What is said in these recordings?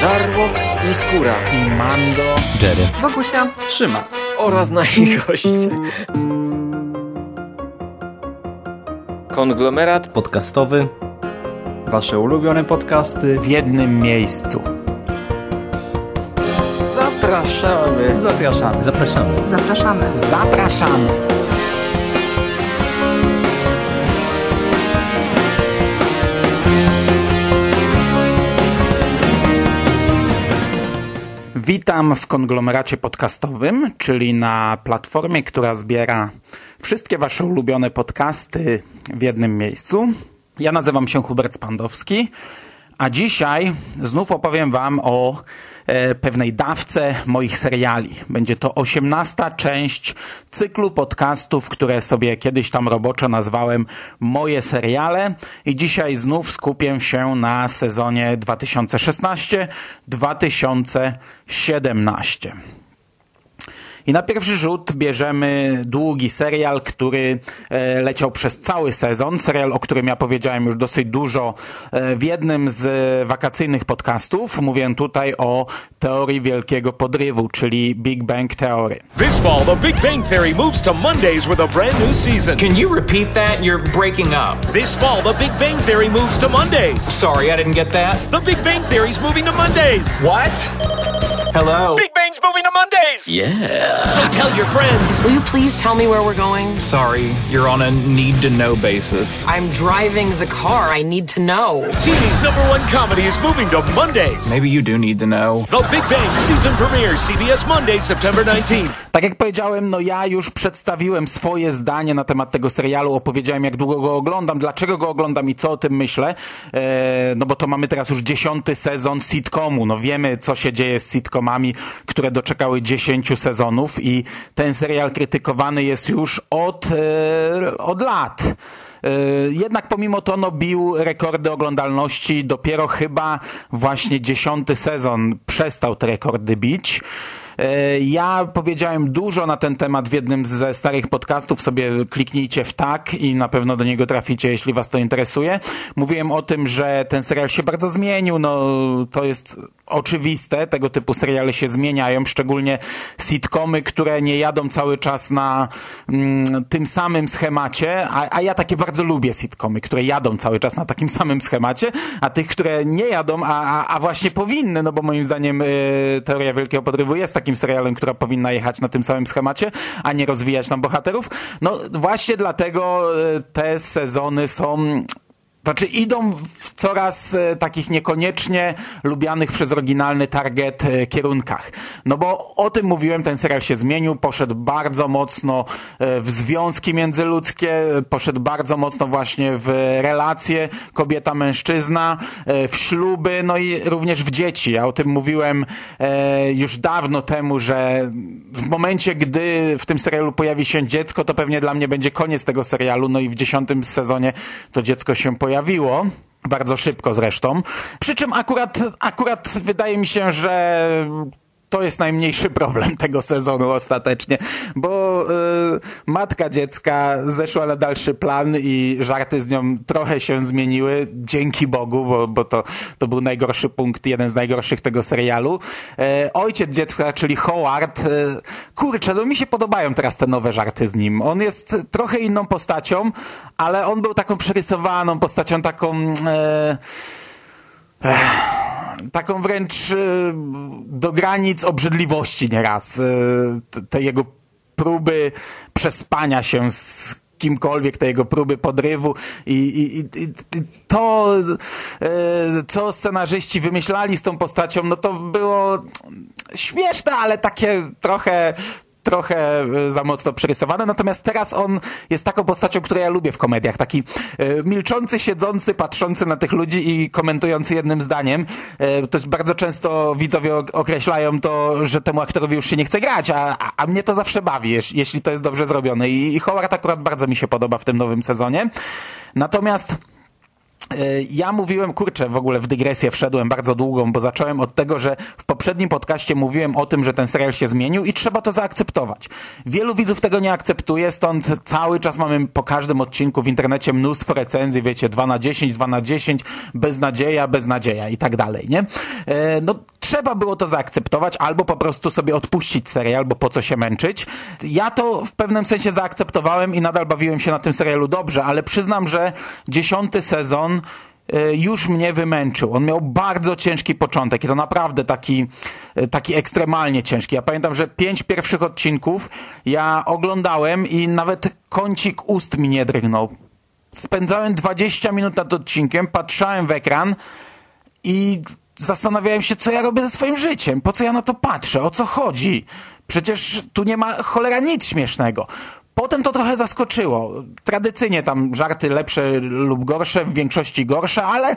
Żarłok i Skóra i Mando, Jerry, Wokusia, Szymas oraz nasi goście. Konglomerat podcastowy. wasze ulubione podcasty w jednym miejscu. zapraszamy. Zapraszamy. Zapraszamy. zapraszamy. Zapraszamy. Witam w konglomeracie podcastowym, czyli na platformie, która zbiera wszystkie Wasze ulubione podcasty w jednym miejscu. Ja nazywam się Hubert Spandowski, a dzisiaj znów opowiem Wam o e, pewnej dawce moich seriali. Będzie to osiemnasta część cyklu podcastów, które sobie kiedyś tam roboczo nazwałem Moje seriale i dzisiaj znów skupię się na sezonie 2016-2017. I na pierwszy rzut bierzemy długi serial, który e, leciał przez cały sezon. Serial, o którym ja powiedziałem już dosyć dużo e, w jednym z wakacyjnych podcastów. Mówię tutaj o teorii wielkiego podrywu, czyli Big Bang Theory. This fall, the Big Bang Theory moves to Mondays with a brand new season. Can you repeat that? You're breaking up. This fall, the Big Bang Theory moves to Mondays. Sorry, I didn't get that. The Big Bang Theory's moving to Mondays. What? Hello? Big Bang's moving to Mondays. Yeah. So tell your friends. Will you please tell me where we're going? Sorry, you're on a need to know basis. I'm driving the car. I need to know. TV's number one comedy is moving to Mondays. Maybe you do need to know. The Big Bang season premiere, CBS Monday, September 19th. Tak jak powiedziałem, no ja już przedstawiłem swoje zdanie na temat tego serialu, opowiedziałem jak długo go oglądam, dlaczego go oglądam i co o tym myślę, e, no bo to mamy teraz już dziesiąty sezon sitcomu, no wiemy co się dzieje z sitcomami, które doczekały dziesięciu sezonów i ten serial krytykowany jest już od, e, od lat. E, Jednak pomimo to no, bił rekordy oglądalności. Dopiero chyba właśnie dziesiąty sezon przestał te rekordy bić. E, Ja powiedziałem dużo na ten temat w jednym ze starych podcastów, sobie kliknijcie w tak i na pewno do niego traficie, jeśli was to interesuje. Mówiłem o tym, że ten serial się bardzo zmienił, no to jest oczywiste, tego typu seriale się zmieniają, szczególnie sitcomy, które nie jadą cały czas na mm, tym samym schemacie, a, a ja takie bardzo lubię sitcomy, które jadą cały czas na takim samym schemacie, a tych, które nie jadą, a, a, a właśnie powinny, no bo moim zdaniem y, Teoria Wielkiego Podrywu jest takim serialem, która powinna jechać na tym samym schemacie, a nie rozwijać nam bohaterów. No właśnie dlatego y, te sezony są znaczy idą w coraz e, takich niekoniecznie lubianych przez oryginalny target e, kierunkach. No bo o tym mówiłem, ten serial się zmienił, poszedł bardzo mocno e, w związki międzyludzkie, poszedł bardzo mocno właśnie w relacje kobieta-mężczyzna, w śluby, no i również w dzieci. Ja o tym mówiłem już dawno temu, że w momencie, gdy w tym serialu pojawi się dziecko, to pewnie dla mnie będzie koniec tego serialu, no i w dziesiątym sezonie to dziecko się pojawiło. Bardzo szybko zresztą. Przy czym akurat, akurat wydaje mi się, że to jest najmniejszy problem tego sezonu ostatecznie, bo y, matka dziecka zeszła na dalszy plan i żarty z nią trochę się zmieniły, dzięki Bogu, bo, bo to, to był najgorszy punkt, jeden z najgorszych tego serialu. E, ojciec dziecka, czyli Howard, e, kurczę, no mi się podobają teraz te nowe żarty z nim. On jest trochę inną postacią, ale on był taką przerysowaną postacią, taką... E, taką wręcz e, do granic obrzydliwości nieraz. E, te- jego próby przespania się z kimkolwiek, te jego próby podrywu i, i, i, to, e, co scenarzyści wymyślali z tą postacią, no to było śmieszne, ale takie trochę trochę e, za mocno przerysowane, natomiast teraz on jest taką postacią, którą ja lubię w komediach. Taki e, milczący, siedzący, patrzący na tych ludzi i komentujący jednym zdaniem. E, jest bardzo często widzowie ok- określają to, że temu aktorowi już się nie chce grać, a, a, mnie to zawsze bawi, jeś- jeśli to jest dobrze zrobione. I, Howard akurat bardzo mi się podoba w tym nowym sezonie. Natomiast Ja mówiłem, kurczę, w ogóle w dygresję wszedłem bardzo długą, bo zacząłem od tego, że w poprzednim podcaście mówiłem o tym, że ten serial się zmienił i trzeba to zaakceptować. Wielu widzów tego nie akceptuje, stąd cały czas mamy po każdym odcinku w internecie mnóstwo recenzji, wiecie, 2 na 10, 2 na 10, beznadzieja, beznadzieja i tak dalej, nie? E, No, trzeba było to zaakceptować, albo po prostu sobie odpuścić serial, bo po co się męczyć. Ja to w pewnym sensie zaakceptowałem i nadal bawiłem się na tym serialu dobrze, ale przyznam, że dziesiąty sezon e, już mnie wymęczył. On miał bardzo ciężki początek i to naprawdę taki, e, taki ekstremalnie ciężki. Ja pamiętam, że pięć pierwszych odcinków ja oglądałem i nawet kącik ust mi nie drgnął. Spędzałem 20 minut nad odcinkiem, patrzałem w ekran i zastanawiałem się, co ja robię ze swoim życiem, po co ja na to patrzę, o co chodzi. Przecież tu nie ma cholera nic śmiesznego. Potem to trochę zaskoczyło. Tradycyjnie tam żarty lepsze lub gorsze, w większości gorsze, ale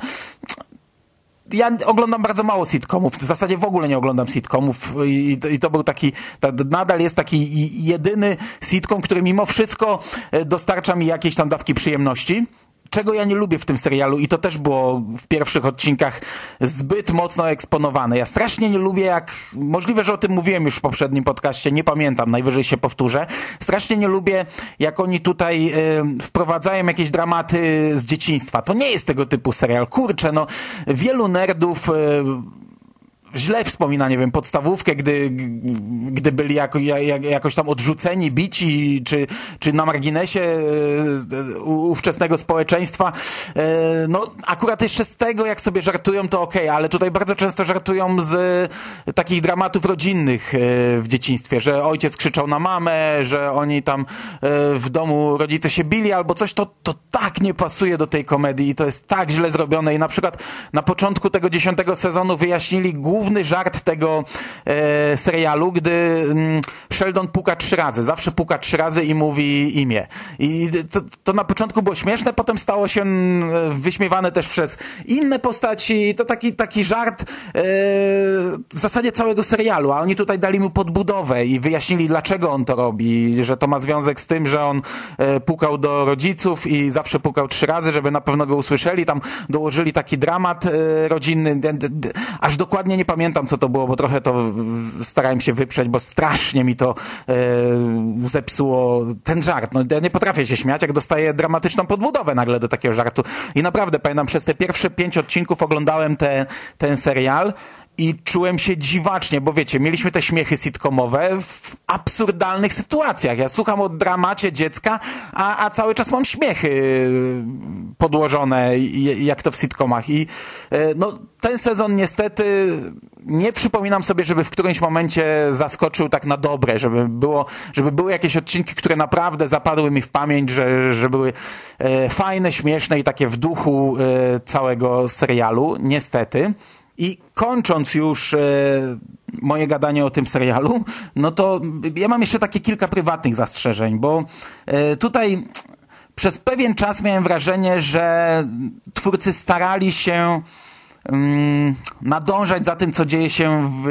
ja oglądam bardzo mało sitcomów, w zasadzie w ogóle nie oglądam sitcomów i, i to był taki, ta, nadal jest taki jedyny sitcom, który mimo wszystko e, dostarcza mi jakieś tam dawki przyjemności. Czego ja nie lubię w tym serialu i to też było w pierwszych odcinkach zbyt mocno eksponowane. Ja strasznie nie lubię jak, możliwe, że o tym mówiłem już w poprzednim podcaście, nie pamiętam, najwyżej się powtórzę. Strasznie nie lubię jak oni tutaj e, wprowadzają jakieś dramaty z dzieciństwa. To nie jest tego typu serial. Kurczę, no wielu nerdów e, źle wspomina, nie wiem, podstawówkę, gdy, gdy byli jako, ja- jak, jakoś tam odrzuceni, bici, czy, czy na marginesie e, ówczesnego społeczeństwa. E, No, akurat jeszcze z tego, jak sobie żartują, to okej, ale tutaj bardzo często żartują z takich dramatów rodzinnych e, w dzieciństwie, że ojciec krzyczał na mamę, że oni tam w domu rodzice się bili albo coś, to, to tak nie pasuje do tej komedii i to jest tak źle zrobione i na przykład na początku tego dziesiątego sezonu wyjaśnili główny żart tego e, serialu, gdy mm, Sheldon puka trzy razy, zawsze puka trzy razy i mówi imię. I to, to na początku było śmieszne, potem stało się mm, wyśmiewane też przez inne postaci. To taki, taki żart e, w zasadzie całego serialu, a oni tutaj dali mu podbudowę i wyjaśnili, dlaczego on to robi, że to ma związek z tym, że on e, pukał do rodziców i zawsze pukał trzy razy, żeby na pewno go usłyszeli. Tam dołożyli taki dramat e, rodzinny. D- d- d- Aż dokładnie nie pamiętam, co to było, bo trochę to starałem się wyprzeć, bo strasznie mi to e, zepsuło ten żart. No, ja nie potrafię się śmiać, jak dostaję dramatyczną podbudowę nagle do takiego żartu. I naprawdę pamiętam, przez te pierwsze pięć odcinków oglądałem te, ten serial i czułem się dziwacznie, bo wiecie, mieliśmy te śmiechy sitcomowe w absurdalnych sytuacjach. Ja słucham o dramacie dziecka, a, a cały czas mam śmiechy podłożone, i- jak to w sitcomach. I e, no, ten sezon niestety nie przypominam sobie, żeby w którymś momencie zaskoczył tak na dobre, żeby było, żeby były jakieś odcinki, które naprawdę zapadły mi w pamięć, że, że były e, fajne, śmieszne i takie w duchu całego serialu, niestety. I kończąc już e, moje gadanie o tym serialu, no to ja mam jeszcze takie kilka prywatnych zastrzeżeń, bo e, tutaj przez pewien czas miałem wrażenie, że twórcy starali się nadążać za tym, co dzieje się w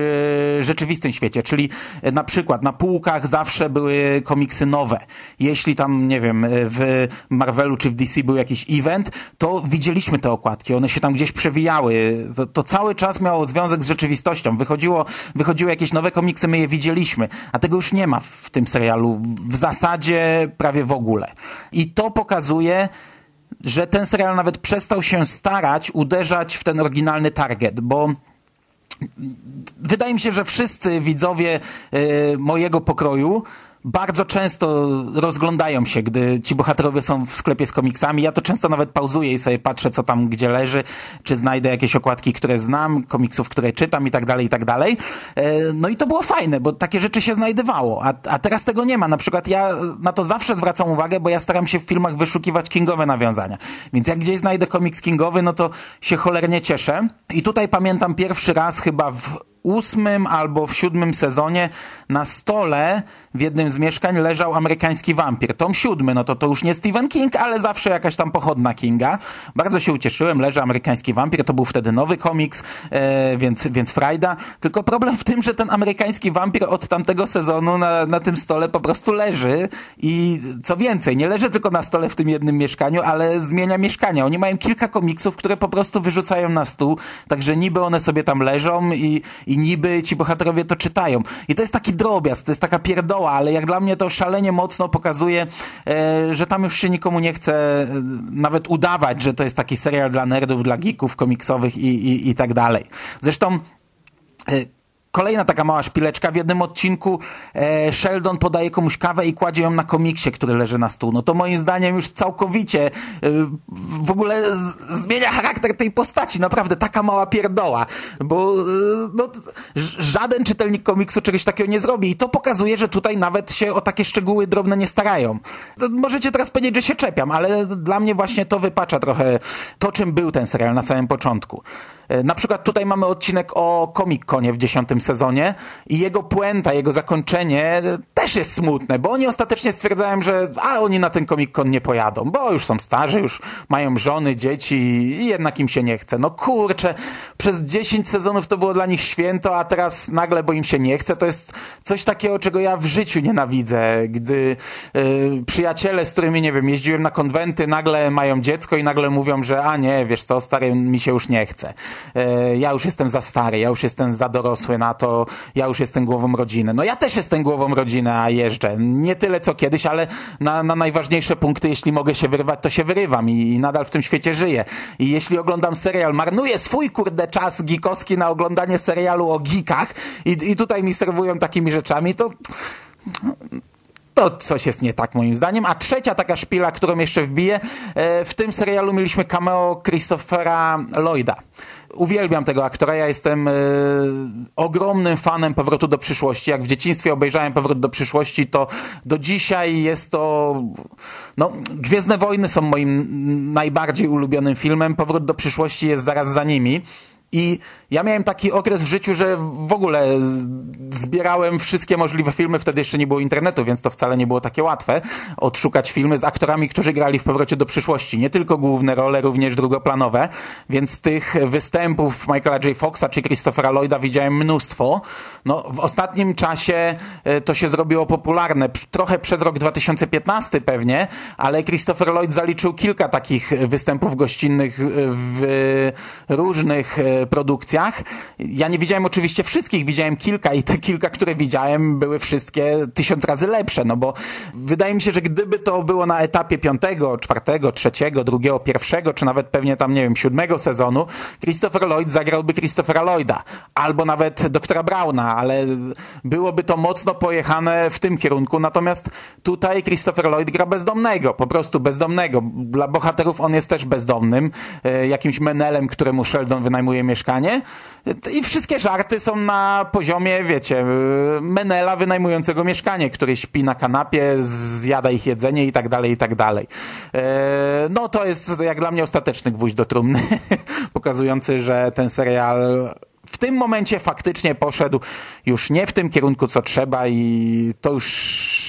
e, rzeczywistym świecie. Czyli e, na przykład na półkach zawsze były komiksy nowe. Jeśli tam, nie wiem, e, w Marvelu czy w DC był jakiś event, to widzieliśmy te okładki. One się tam gdzieś przewijały. To, to cały czas miało związek z rzeczywistością. Wychodziło, wychodziły jakieś nowe komiksy, my je widzieliśmy. A tego już nie ma w tym serialu. W zasadzie prawie w ogóle. I to pokazuje, że ten serial nawet przestał się starać uderzać w ten oryginalny target, bo wydaje mi się, że wszyscy widzowie e, mojego pokroju bardzo często rozglądają się, gdy ci bohaterowie są w sklepie z komiksami. Ja to często nawet pauzuję i sobie patrzę, co tam gdzie leży, czy znajdę jakieś okładki, które znam, komiksów, które czytam i tak dalej, i tak dalej. E, No i to było fajne, bo takie rzeczy się znajdywało, a, a teraz tego nie ma. Na przykład ja na to zawsze zwracam uwagę, bo ja staram się w filmach wyszukiwać kingowe nawiązania. Więc jak gdzieś znajdę komiks kingowy, no to się cholernie cieszę. I tutaj pamiętam pierwszy raz chyba w ósmym albo w siódmym sezonie na stole w jednym z mieszkań leżał amerykański wampir. Tom siódmy, no to to już nie Stephen King, ale zawsze jakaś tam pochodna Kinga. Bardzo się ucieszyłem, leży amerykański wampir, to był wtedy nowy komiks, e, więc, więc frajda. Tylko problem w tym, że ten amerykański wampir od tamtego sezonu na, na tym stole po prostu leży i co więcej, nie leży tylko na stole w tym jednym mieszkaniu, ale zmienia mieszkania. Oni mają kilka komiksów, które po prostu wyrzucają na stół, także niby one sobie tam leżą i, i niby ci bohaterowie to czytają. I to jest taki drobiazg, to jest taka pierdoła, ale jak dla mnie to szalenie mocno pokazuje, e, że tam już się nikomu nie chce e, nawet udawać, że to jest taki serial dla nerdów, dla geeków komiksowych i, i, i tak dalej. Zresztą e, Kolejna taka mała szpileczka. W jednym odcinku e, Sheldon podaje komuś kawę i kładzie ją na komiksie, który leży na stół. No to moim zdaniem już całkowicie e, w ogóle z, zmienia charakter tej postaci. Naprawdę taka mała pierdoła. Bo e, no, żaden czytelnik komiksu czegoś takiego nie zrobi. I to pokazuje, że tutaj nawet się o takie szczegóły drobne nie starają. To możecie teraz powiedzieć, że się czepiam, ale dla mnie właśnie to wypacza trochę to, czym był ten serial na samym początku. E, Na przykład tutaj mamy odcinek o Comic Conie w dziesiątym sezonie i jego puenta, jego zakończenie e, też jest smutne, bo oni ostatecznie stwierdzają, że a oni na ten Comic Con nie pojadą, bo już są starzy, już mają żony, dzieci i jednak im się nie chce. No kurczę, przez 10 sezonów to było dla nich święto, a teraz nagle, bo im się nie chce, to jest coś takiego, czego ja w życiu nienawidzę, gdy y, przyjaciele, z którymi, nie wiem, jeździłem na konwenty, nagle mają dziecko i nagle mówią, że a nie, wiesz co, stary, mi się już nie chce. E, ja już jestem za stary, ja już jestem za dorosły na to, ja już jestem głową rodziny. No ja też jestem głową rodziny, a jeżdżę. Nie tyle co kiedyś, ale na, na najważniejsze punkty, jeśli mogę się wyrywać, to się wyrywam i, i nadal w tym świecie żyję. I jeśli oglądam serial, marnuję swój kurde czas geekowski na oglądanie serialu o geekach i, i tutaj mi serwują takimi rzeczami, to to coś jest nie tak moim zdaniem. A trzecia taka szpila, którą jeszcze wbiję, e, w tym serialu mieliśmy cameo Christophera Lloyda. Uwielbiam tego aktora, ja jestem e, ogromnym fanem Powrotu do przyszłości. Jak w dzieciństwie obejrzałem Powrót do przyszłości, to do dzisiaj jest to... No, Gwiezdne Wojny są moim najbardziej ulubionym filmem. Powrót do przyszłości jest zaraz za nimi. I ja miałem taki okres w życiu, że w ogóle zbierałem wszystkie możliwe filmy. Wtedy jeszcze nie było internetu, więc to wcale nie było takie łatwe. Odszukać filmy z aktorami, którzy grali w powrocie do przyszłości. Nie tylko główne role, również drugoplanowe. Więc tych występów Michaela J. Foxa czy Christophera Lloyda widziałem mnóstwo. No, w ostatnim czasie e, to się zrobiło popularne. Trochę przez rok 2015 pewnie, ale Christopher Lloyd zaliczył kilka takich występów gościnnych w różnych e, Ja nie widziałem oczywiście wszystkich, widziałem kilka i te kilka, które widziałem, były wszystkie tysiąc razy lepsze, no bo wydaje mi się, że gdyby to było na etapie piątego, czwartego, trzeciego, drugiego, pierwszego, czy nawet pewnie tam, nie wiem, siódmego sezonu, Christopher Lloyd zagrałby Christophera Lloyda, albo nawet doktora Brauna, ale byłoby to mocno pojechane w tym kierunku, natomiast tutaj Christopher Lloyd gra bezdomnego, po prostu bezdomnego. Dla bohaterów on jest też bezdomnym, e, jakimś menelem, któremu Sheldon wynajmuje mieszkanie i wszystkie żarty są na poziomie, wiecie, menela wynajmującego mieszkanie, który śpi na kanapie, zjada ich jedzenie i tak dalej, i tak dalej. E, No to jest jak dla mnie ostateczny gwóźdź do trumny, pokazujący, że ten serial w tym momencie faktycznie poszedł już nie w tym kierunku, co trzeba i to już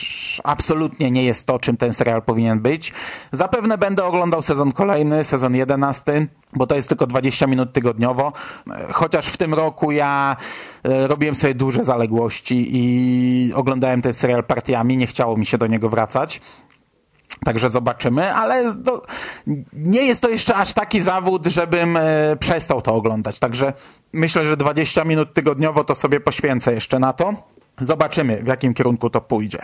absolutnie nie jest to, czym ten serial powinien być. Zapewne będę oglądał sezon kolejny, sezon jedenasty, bo to jest tylko 20 minut tygodniowo. Chociaż w tym roku ja e, robiłem sobie duże zaległości i oglądałem ten serial partiami, nie chciało mi się do niego wracać. Także zobaczymy, ale to, nie jest to jeszcze aż taki zawód, żebym e, przestał to oglądać. Także myślę, że 20 minut tygodniowo to sobie poświęcę jeszcze na to. Zobaczymy, w jakim kierunku to pójdzie.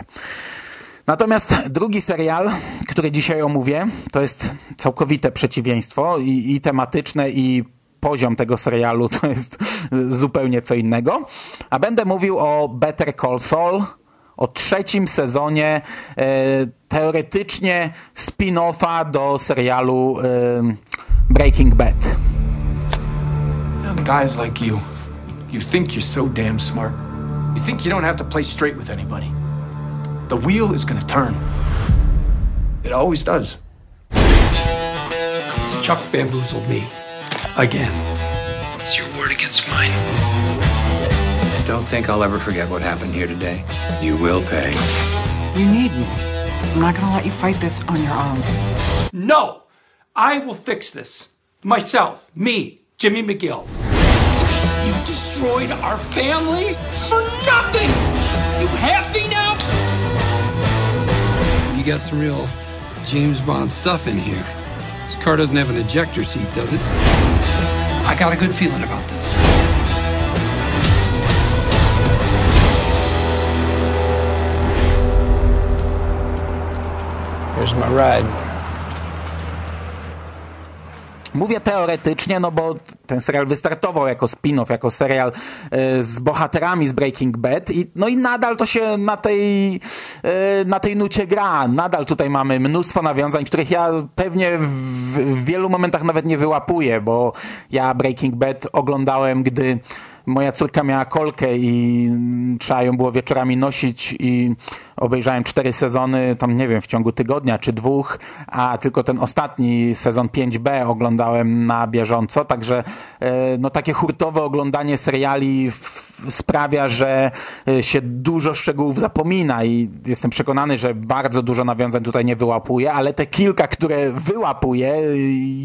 Natomiast drugi serial, który dzisiaj omówię, to jest całkowite przeciwieństwo i, i tematyczne, i poziom tego serialu to jest zupełnie co innego. A będę mówił o Better Call Saul, o trzecim sezonie e, teoretycznie spin-offa do serialu e, Breaking Bad. Guys like you, you think you're so damn smart. You think you don't have to play straight with anybody. The wheel is gonna turn. It always does. Chuck bamboozled me. Again. It's your word against mine. Don't think I'll ever forget what happened here today. You will pay. You need me. I'm not gonna let you fight this on your own. No! I will fix this. Myself. Me. Jimmy McGill. You destroyed our family for nothing! You happy now? You got some real James Bond stuff in here. This car doesn't have an ejector seat, does it? I got a good feeling about this. Here's my ride. Mówię teoretycznie, no bo ten serial wystartował jako spin-off, jako serial e, z bohaterami z Breaking Bad i, no i nadal to się na tej, e, na tej nucie gra. Nadal tutaj mamy mnóstwo nawiązań, których ja pewnie w, w wielu momentach nawet nie wyłapuję, bo ja Breaking Bad oglądałem, gdy moja córka miała kolkę i trzeba ją było wieczorami nosić i obejrzałem cztery sezony, tam nie wiem, w ciągu tygodnia czy dwóch, a tylko ten ostatni sezon 5B oglądałem na bieżąco, także e, no takie hurtowe oglądanie seriali sprawia, że e, się dużo szczegółów zapomina i jestem przekonany, że bardzo dużo nawiązań tutaj nie wyłapuję, ale te kilka, które wyłapuję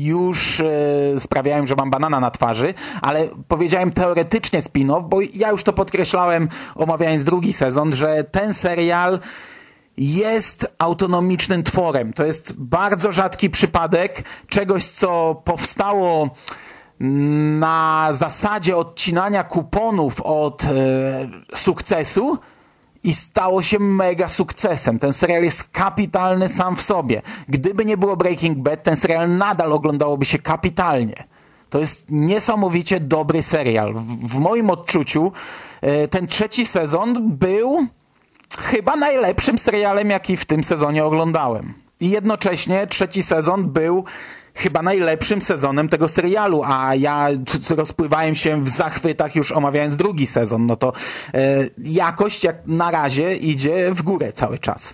już e, sprawiają, że mam banana na twarzy, ale powiedziałem teoretycznie spin-off, bo ja już to podkreślałem omawiając drugi sezon, że ten serial jest autonomicznym tworem. To jest bardzo rzadki przypadek czegoś, co powstało na zasadzie odcinania kuponów od e, sukcesu i stało się mega sukcesem. Ten serial jest kapitalny sam w sobie. Gdyby nie było Breaking Bad, ten serial nadal oglądałoby się kapitalnie. To jest niesamowicie dobry serial. W, w moim odczuciu e, ten trzeci sezon był chyba najlepszym serialem, jaki w tym sezonie oglądałem. I jednocześnie trzeci sezon był chyba najlepszym sezonem tego serialu, a ja rozpływałem się w zachwytach już omawiając drugi sezon, no to e, jakość jak na razie idzie w górę cały czas.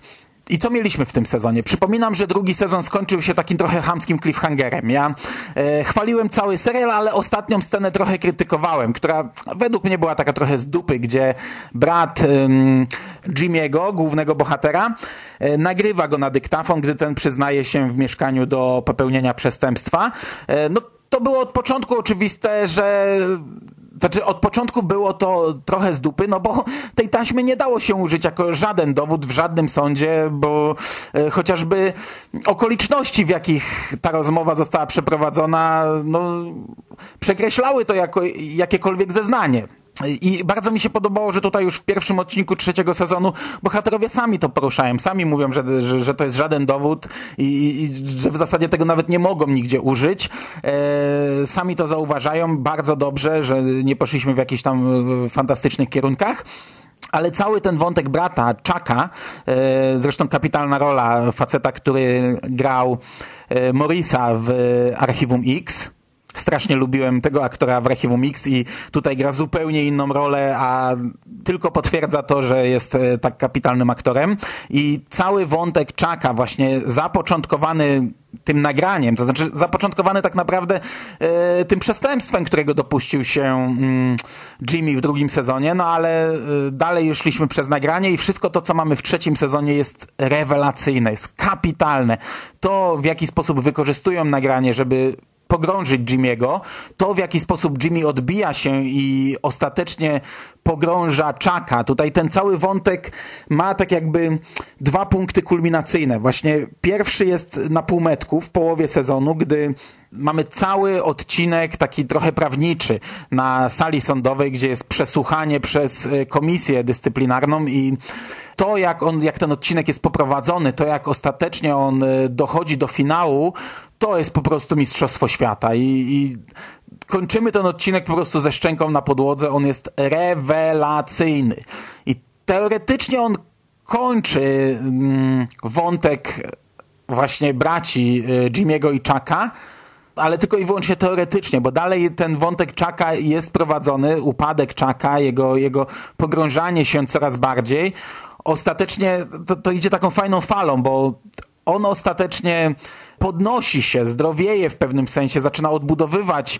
I co mieliśmy w tym sezonie? Przypominam, że drugi sezon skończył się takim trochę hamskim cliffhangerem. Ja e, chwaliłem cały serial, ale ostatnią scenę trochę krytykowałem, która według mnie była taka trochę z dupy, gdzie brat ym, Jimmy'ego, głównego bohatera, e, nagrywa go na dyktafon, gdy ten przyznaje się w mieszkaniu do popełnienia przestępstwa. E, no to było od początku oczywiste, że znaczy, od początku było to trochę z dupy, no bo tej taśmy nie dało się użyć jako żaden dowód w żadnym sądzie, bo e, chociażby okoliczności, w jakich ta rozmowa została przeprowadzona, no, przekreślały to jako jakiekolwiek zeznanie. I bardzo mi się podobało, że tutaj już w pierwszym odcinku trzeciego sezonu bohaterowie sami to poruszają, sami mówią, że, że, że to jest żaden dowód i, i, że w zasadzie tego nawet nie mogą nigdzie użyć. E, sami to zauważają bardzo dobrze, że nie poszliśmy w jakichś tam e, fantastycznych kierunkach. Ale cały ten wątek brata, Chucka, e, zresztą kapitalna rola faceta, który grał e, Morisa w Archiwum X, Strasznie lubiłem tego aktora w Archiwum Mix i tutaj gra zupełnie inną rolę, a tylko potwierdza to, że jest e, tak kapitalnym aktorem. I cały wątek Chucka właśnie zapoczątkowany tym nagraniem, to znaczy zapoczątkowany tak naprawdę e, tym przestępstwem, którego dopuścił się mm, Jimmy w drugim sezonie, no ale e, dalej już szliśmy przez nagranie i wszystko to, co mamy w trzecim sezonie jest rewelacyjne, jest kapitalne. To, w jaki sposób wykorzystują nagranie, żeby pogrążyć Jimmy'ego, to w jaki sposób Jimmy odbija się i ostatecznie pogrąża Chucka. Tutaj ten cały wątek ma tak jakby dwa punkty kulminacyjne. Właśnie pierwszy jest na półmetku w połowie sezonu, gdy mamy cały odcinek taki trochę prawniczy na sali sądowej, gdzie jest przesłuchanie przez e, komisję dyscyplinarną i to, jak, on, jak ten odcinek jest poprowadzony, to jak ostatecznie on e, dochodzi do finału, to jest po prostu mistrzostwo świata i, i kończymy ten odcinek po prostu ze szczęką na podłodze. On jest rewelacyjny. I teoretycznie on kończy mm, wątek właśnie braci y, Jimmy'ego i Chucka, ale tylko i wyłącznie teoretycznie, bo dalej ten wątek Chucka jest prowadzony, upadek Chucka, jego, jego pogrążanie się coraz bardziej. Ostatecznie to, to idzie taką fajną falą, bo on ostatecznie podnosi się, zdrowieje w pewnym sensie, zaczyna odbudowywać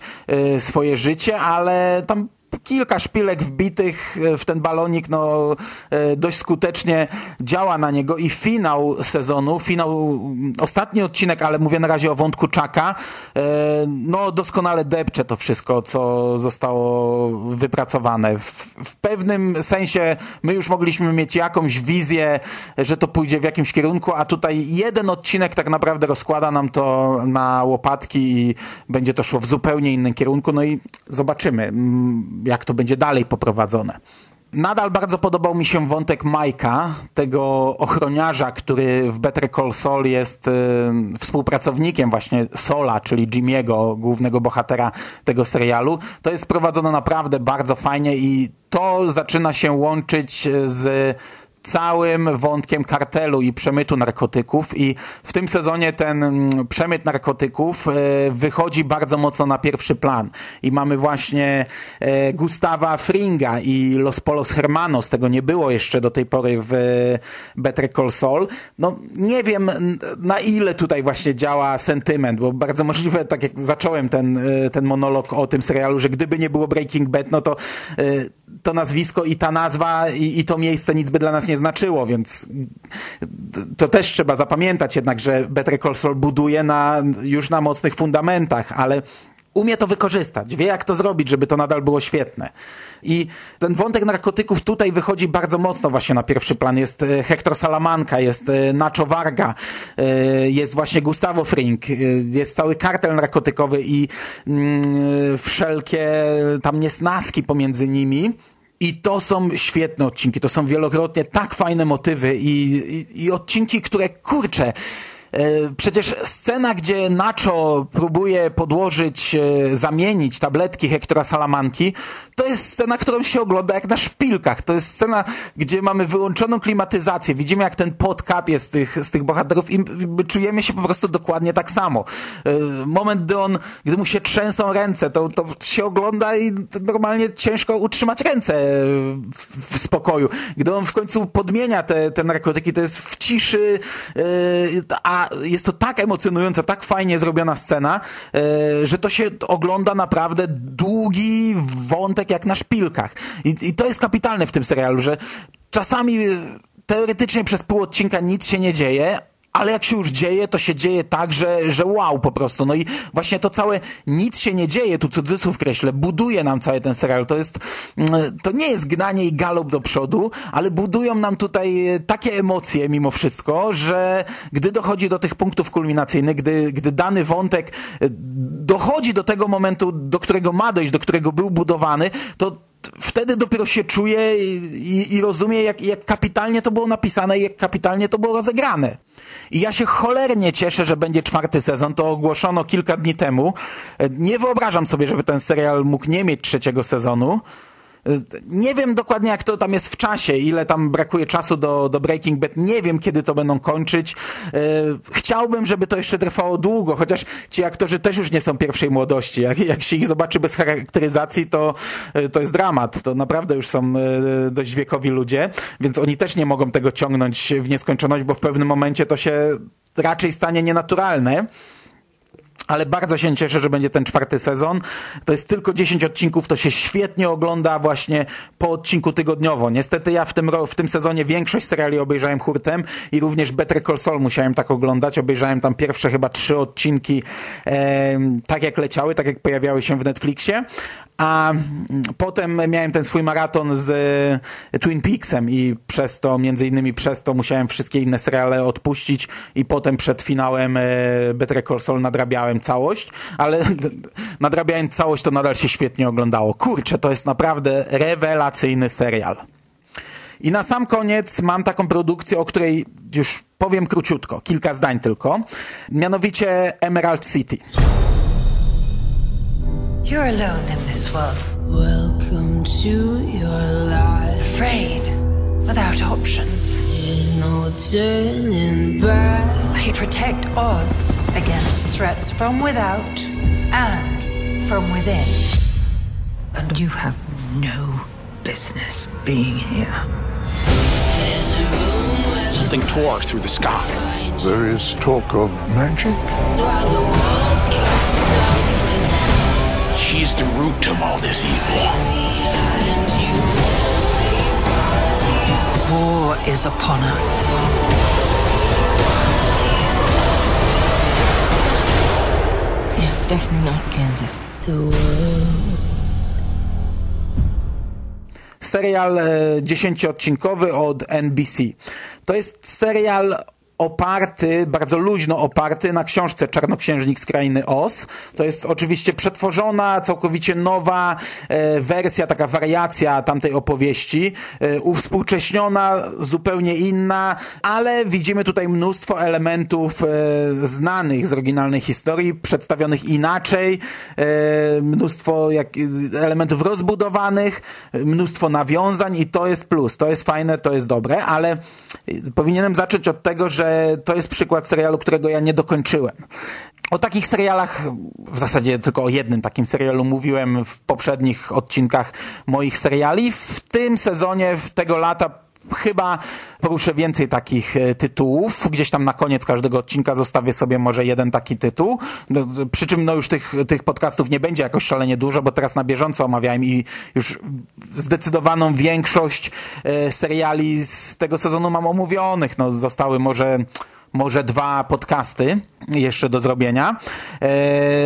y, swoje życie, ale tam kilka szpilek wbitych e, w ten balonik, no e, dość skutecznie działa na niego. I finał sezonu, finał, mm, ostatni odcinek, ale mówię na razie o wątku Czaka, e, no doskonale depcze to wszystko, co zostało wypracowane. W, w pewnym sensie my już mogliśmy mieć jakąś wizję, że to pójdzie w jakimś kierunku, a tutaj jeden odcinek tak naprawdę rozkłada nam to na łopatki i będzie to szło w zupełnie innym kierunku, no i zobaczymy, mm, jak to będzie dalej poprowadzone. Nadal bardzo podobał mi się wątek Majka, tego ochroniarza, który w Better Call Saul jest y, współpracownikiem właśnie Sola, czyli Jimiego, głównego bohatera tego serialu. To jest prowadzone naprawdę bardzo fajnie i to zaczyna się łączyć z całym wątkiem kartelu i przemytu narkotyków. I w tym sezonie ten mm, przemyt narkotyków e, wychodzi bardzo mocno na pierwszy plan. I mamy właśnie e, Gustawa Fringa i Los Polos Hermanos, tego nie było jeszcze do tej pory w Better Call Saul. No nie wiem na ile tutaj właśnie działa sentyment, bo bardzo możliwe, tak jak zacząłem ten, e, ten monolog o tym serialu, że gdyby nie było Breaking Bad, no to e, to nazwisko i ta nazwa i, i to miejsce nic by dla nas nie znaczyło, więc to też trzeba zapamiętać jednak, że Better Call Saul buduje na, już na mocnych fundamentach, ale umie to wykorzystać, wie jak to zrobić, żeby to nadal było świetne. I ten wątek narkotyków tutaj wychodzi bardzo mocno właśnie na pierwszy plan. Jest e, Hector Salamanca, jest e, Nacho Varga, e, jest właśnie Gustavo Fring, e, jest cały kartel narkotykowy i mm, wszelkie tam niesnaski pomiędzy nimi. I to są świetne odcinki, to są wielokrotnie tak fajne motywy i, i, i odcinki, które kurczę. E, Przecież scena, gdzie Nacho próbuje podłożyć, e, zamienić tabletki Hektora Salamanki, to jest scena, którą się ogląda jak na szpilkach. To jest scena, gdzie mamy wyłączoną klimatyzację. Widzimy, jak ten pot kapie z tych, z tych bohaterów i my czujemy się po prostu dokładnie tak samo. E, Moment, gdy on, gdy mu się trzęsą ręce, to, to się ogląda i normalnie ciężko utrzymać ręce w, w spokoju. Gdy on w końcu podmienia te, te narkotyki, to jest w ciszy, e, jest to tak emocjonująca, tak fajnie zrobiona scena, e, że to się ogląda naprawdę długi wątek jak na szpilkach. I, I to jest kapitalne w tym serialu, że czasami teoretycznie przez pół odcinka nic się nie dzieje, ale jak się już dzieje, to się dzieje tak, że, że wow po prostu. No i właśnie to całe nic się nie dzieje, tu cudzysłów kreślę, buduje nam cały ten serial. To jest, mm, to nie jest gnanie i galop do przodu, ale budują nam tutaj takie emocje mimo wszystko, że gdy dochodzi do tych punktów kulminacyjnych, gdy, gdy dany wątek e, dochodzi do tego momentu, do którego ma dojść, do którego był budowany, to wtedy dopiero się czuje i, i, i rozumie, jak, jak kapitalnie to było napisane i jak kapitalnie to było rozegrane. I ja się cholernie cieszę, że będzie czwarty sezon. To ogłoszono kilka dni temu. Nie wyobrażam sobie, żeby ten serial mógł nie mieć trzeciego sezonu. Nie wiem dokładnie, jak to tam jest w czasie, ile tam brakuje czasu do, do Breaking Bad. Nie wiem, kiedy to będą kończyć. E, Chciałbym, żeby to jeszcze trwało długo, chociaż ci aktorzy też już nie są pierwszej młodości. Jak, jak się ich zobaczy bez charakteryzacji, to, e, to jest dramat. To naprawdę już są e, dość wiekowi ludzie, więc oni też nie mogą tego ciągnąć w nieskończoność, bo w pewnym momencie to się raczej stanie nienaturalne. Ale bardzo się cieszę, że będzie ten czwarty sezon. To jest tylko 10 odcinków, to się świetnie ogląda właśnie po odcinku tygodniowo. Niestety ja w tym, w tym sezonie większość seriali obejrzałem hurtem i również Better Call Saul musiałem tak oglądać. Obejrzałem tam pierwsze chyba trzy odcinki em, tak jak leciały, tak jak pojawiały się w Netflixie. A potem miałem ten swój maraton z e, Twin Peaksem i przez to, między innymi przez to musiałem wszystkie inne seriale odpuścić i potem przed finałem e, Better Call Saul nadrabiałem całość, ale nadrabiając całość to nadal się świetnie oglądało. Kurczę, to jest naprawdę rewelacyjny serial. I na sam koniec mam taką produkcję, o której już powiem króciutko, kilka zdań tylko, mianowicie Emerald City. You're alone in this world. Welcome to your life. Afraid, without options. There's no turning back. I protect Oz against threats from without and from within. And you have no business being here. Something tore through the sky. There is talk of magic. She's the root of all this evil. War is upon us. Yeah, definitely not Kansas. The world. serial dziesięcioodcinkowy od NBC. To jest serial oparty, bardzo luźno oparty na książce Czarnoksiężnik z Krainy Oz. To jest oczywiście przetworzona, całkowicie nowa e, wersja, taka wariacja tamtej opowieści, e, uwspółcześniona, zupełnie inna, ale widzimy tutaj mnóstwo elementów e, znanych z oryginalnej historii, przedstawionych inaczej, mnóstwo jak, elementów rozbudowanych, mnóstwo nawiązań i to jest plus, to jest fajne, to jest dobre, ale powinienem zacząć od tego, że to jest przykład serialu, którego ja nie dokończyłem. O takich serialach, w zasadzie tylko o jednym takim serialu mówiłem w poprzednich odcinkach moich seriali. W tym sezonie, w tego lata chyba poruszę więcej takich e, tytułów. Gdzieś tam na koniec każdego odcinka zostawię sobie może jeden taki tytuł. No, przy czym no już tych, tych podcastów nie będzie jakoś szalenie dużo, bo teraz na bieżąco omawiałem i już zdecydowaną większość e, seriali z tego sezonu mam omówionych. No zostały może może dwa podcasty jeszcze do zrobienia. E,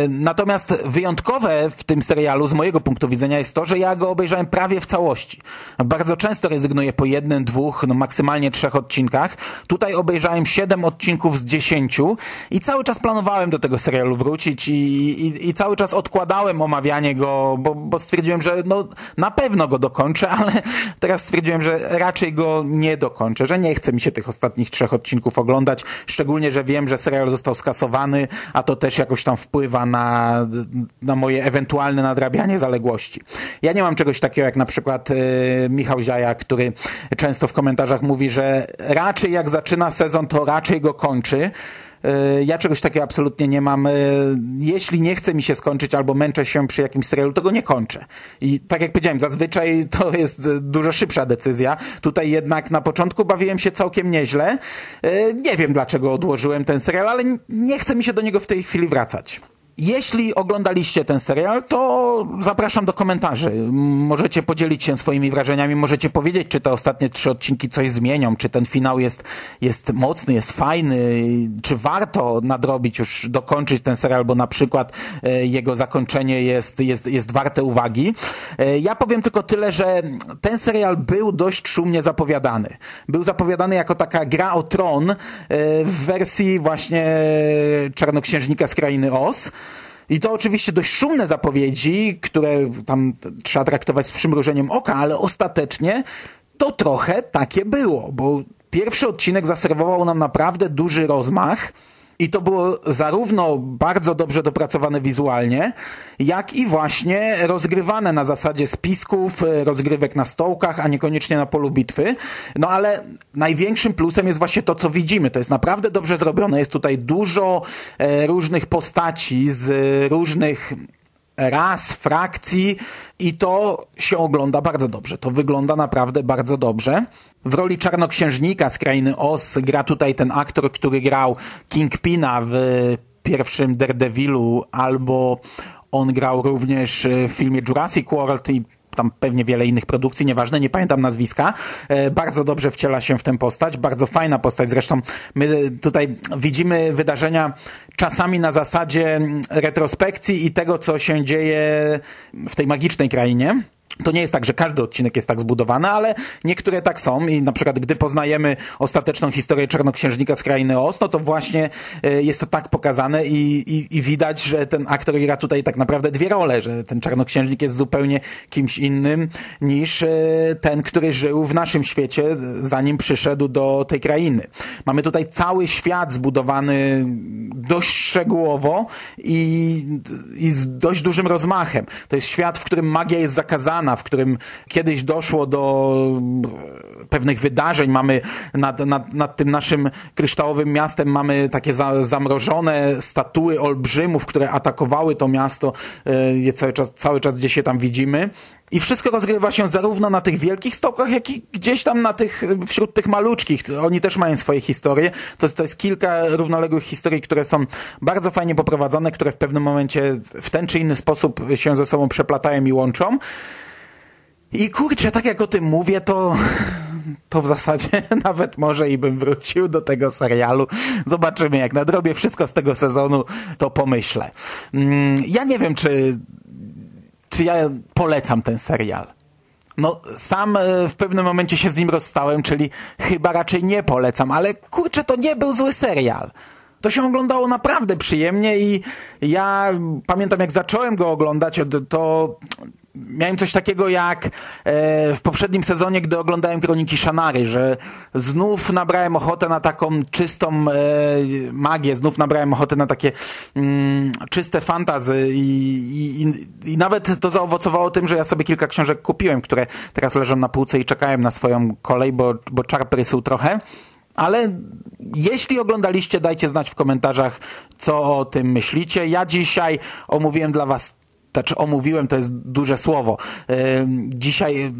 natomiast wyjątkowe w tym serialu z mojego punktu widzenia jest to, że ja go obejrzałem prawie w całości. Bardzo często rezygnuję po jednym, dwóch, no maksymalnie trzech odcinkach. Tutaj obejrzałem siedem odcinków z dziesięciu i cały czas planowałem do tego serialu wrócić i, i, i cały czas odkładałem omawianie go, bo, bo stwierdziłem, że no, na pewno go dokończę, ale teraz stwierdziłem, że raczej go nie dokończę, że nie chce mi się tych ostatnich trzech odcinków oglądać, szczególnie, że wiem, że serial został skasowany, a to też jakoś tam wpływa na, na moje ewentualne nadrabianie zaległości. Ja nie mam czegoś takiego jak na przykład y, Michał Ziaja, który często w komentarzach mówi, że raczej jak zaczyna sezon, to raczej go kończy. Y, Ja czegoś takiego absolutnie nie mam. Y, Jeśli nie chce mi się skończyć albo męczę się przy jakimś serialu, to go nie kończę. I tak jak powiedziałem, zazwyczaj to jest dużo szybsza decyzja. Tutaj jednak na początku bawiłem się całkiem nieźle. Nie wiem dlaczego odłożyłem ten serial, ale nie chce mi się do niego w tej chwili wracać. Jeśli oglądaliście ten serial, to zapraszam do komentarzy. Możecie podzielić się swoimi wrażeniami, możecie powiedzieć, czy te ostatnie trzy odcinki coś zmienią, czy ten finał jest, jest mocny, jest fajny, czy warto nadrobić, już dokończyć ten serial, bo na przykład e, jego zakończenie jest, jest, jest warte uwagi. E, Ja powiem tylko tyle, że ten serial był dość szumnie zapowiadany. Był zapowiadany jako taka gra o tron e, w wersji właśnie Czarnoksiężnika z Krainy Oz. I to oczywiście dość szumne zapowiedzi, które tam trzeba traktować z przymrużeniem oka, ale ostatecznie to trochę takie było, bo pierwszy odcinek zaserwował nam naprawdę duży rozmach. I to było zarówno bardzo dobrze dopracowane wizualnie, jak i właśnie rozgrywane na zasadzie spisków, e, rozgrywek na stołkach, a niekoniecznie na polu bitwy. No ale największym plusem jest właśnie to, co widzimy. To jest naprawdę dobrze zrobione. Jest tutaj dużo e, różnych postaci z e, różnych ras, frakcji i to się ogląda bardzo dobrze. To wygląda naprawdę bardzo dobrze. W roli czarnoksiężnika z krainy Oz gra tutaj ten aktor, który grał Kingpina w pierwszym Daredevilu, albo on grał również w filmie Jurassic World i tam pewnie wiele innych produkcji, nieważne, nie pamiętam nazwiska. E, bardzo dobrze wciela się w tę postać, bardzo fajna postać. Zresztą my tutaj widzimy wydarzenia czasami na zasadzie retrospekcji i tego, co się dzieje w tej magicznej krainie. To nie jest tak, że każdy odcinek jest tak zbudowany, ale niektóre tak są i na przykład gdy poznajemy ostateczną historię Czarnoksiężnika z Krainy Oz, no to właśnie e, jest to tak pokazane i, i, i widać, że ten aktor gra tutaj tak naprawdę dwie role, że ten Czarnoksiężnik jest zupełnie kimś innym niż e, ten, który żył w naszym świecie, zanim przyszedł do tej krainy. Mamy tutaj cały świat zbudowany dość szczegółowo i, i z dość dużym rozmachem. To jest świat, w którym magia jest zakazana, w którym kiedyś doszło do pewnych wydarzeń. Mamy nad, nad, nad tym naszym kryształowym miastem mamy takie za, zamrożone statuły olbrzymów, które atakowały to miasto e, je cały czas, cały czas gdzie się tam widzimy. I wszystko rozgrywa się zarówno na tych wielkich stołkach, jak i gdzieś tam na tych, wśród tych maluczkich. Oni też mają swoje historie. To to jest kilka równoległych historii, które są bardzo fajnie poprowadzone, które w pewnym momencie w ten czy inny sposób się ze sobą przeplatają i łączą. I kurczę, tak jak o tym mówię, to to w zasadzie nawet może i bym wrócił do tego serialu. Zobaczymy, jak nadrobię wszystko z tego sezonu, to pomyślę. Mm, Ja nie wiem, czy, czy ja polecam ten serial. No, sam e, w pewnym momencie się z nim rozstałem, czyli chyba raczej nie polecam, ale kurczę, to nie był zły serial. To się oglądało naprawdę przyjemnie i ja pamiętam jak zacząłem go oglądać, to miałem coś takiego jak e, w poprzednim sezonie, gdy oglądałem Kroniki Szanary, że znów nabrałem ochotę na taką czystą e, magię, znów nabrałem ochotę na takie mm, czyste fantazy i, i, i nawet to zaowocowało tym, że ja sobie kilka książek kupiłem, które teraz leżą na półce i czekają na swoją kolej, bo, bo czar prysył trochę. Ale jeśli oglądaliście, dajcie znać w komentarzach, co o tym myślicie. Ja dzisiaj omówiłem dla Was znaczy omówiłem, to jest duże słowo. Dzisiaj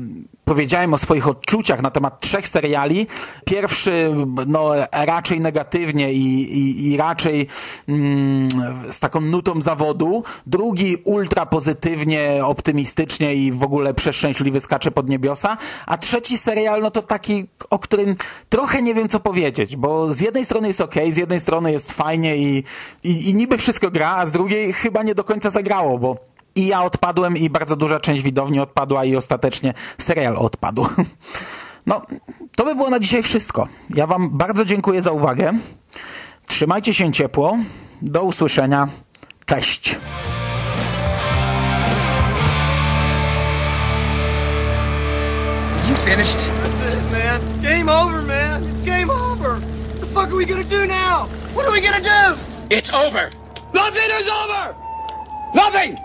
powiedziałem o swoich odczuciach na temat trzech seriali. Pierwszy, no, raczej negatywnie i, i, i raczej mm, z taką nutą zawodu. Drugi ultra pozytywnie, optymistycznie i w ogóle przeszczęśliwy skacze pod niebiosa. A trzeci serial, no to taki, o którym trochę nie wiem co powiedzieć, bo z jednej strony jest ok, z jednej strony jest fajnie i, i, i niby wszystko gra, a z drugiej chyba nie do końca zagrało, bo i ja odpadłem i bardzo duża część widowni odpadła i ostatecznie serial odpadł. No, to by było na dzisiaj wszystko. Ja wam bardzo dziękuję za uwagę. Trzymajcie się ciepło. Do usłyszenia. Cześć. You finished? That's it, man. Game over, man. It's game over. What the fuck are we gonna do now? What are we gonna do? It's over. Nothing is over! Nothing!